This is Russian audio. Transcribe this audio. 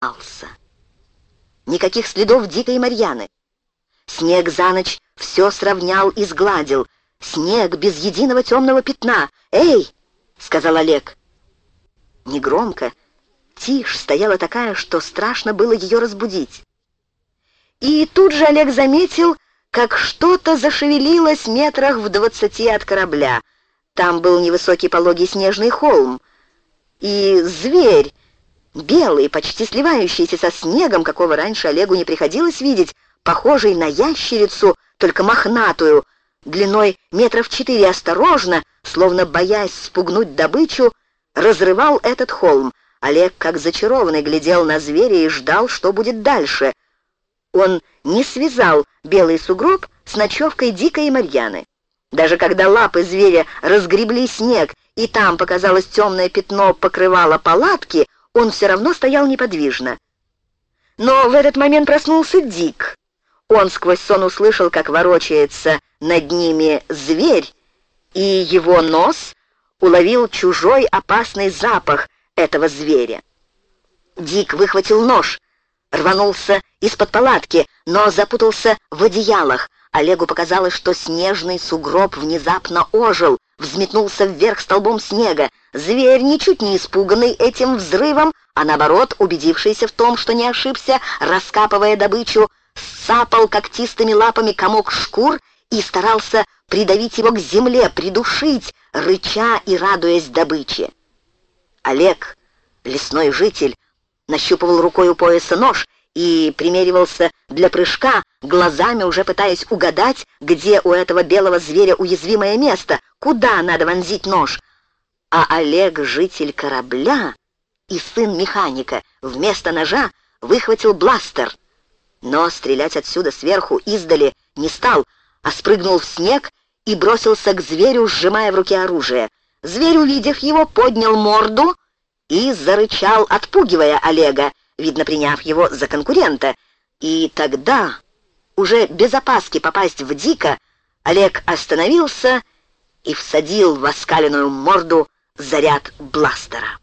Алса. Никаких следов Дикой Марьяны. Снег за ночь все сравнял и сгладил. Снег без единого темного пятна. «Эй!» — сказал Олег. Негромко, тишь стояла такая, что страшно было ее разбудить. И тут же Олег заметил, как что-то зашевелилось метрах в двадцати от корабля. Там был невысокий пологий снежный холм. И зверь, белый, почти сливающийся со снегом, какого раньше Олегу не приходилось видеть, похожий на ящерицу, только мохнатую, длиной метров четыре осторожно, словно боясь спугнуть добычу, разрывал этот холм. Олег, как зачарованный, глядел на зверя и ждал, что будет дальше. Он не связал белый сугроб с ночевкой Дика и Марьяны. Даже когда лапы зверя разгребли снег, и там показалось темное пятно покрывало палатки, он все равно стоял неподвижно. Но в этот момент проснулся Дик. Он сквозь сон услышал, как ворочается над ними зверь, и его нос уловил чужой опасный запах этого зверя. Дик выхватил нож, рванулся из-под палатки, но запутался в одеялах. Олегу показалось, что снежный сугроб внезапно ожил, взметнулся вверх столбом снега. Зверь, ничуть не испуганный этим взрывом, а наоборот, убедившийся в том, что не ошибся, раскапывая добычу, сапал когтистыми лапами комок шкур и старался придавить его к земле, придушить, рыча и радуясь добыче. Олег, лесной житель, нащупывал рукой у пояса нож и примеривался для прыжка, глазами уже пытаясь угадать, где у этого белого зверя уязвимое место, куда надо вонзить нож. А Олег, житель корабля и сын механика, вместо ножа выхватил бластер. Но стрелять отсюда сверху издали не стал, а спрыгнул в снег и бросился к зверю, сжимая в руке оружие. Зверь, увидев его, поднял морду и зарычал, отпугивая Олега, видно, приняв его за конкурента. И тогда, уже без опаски попасть в Дика, Олег остановился и всадил в оскаленную морду заряд бластера.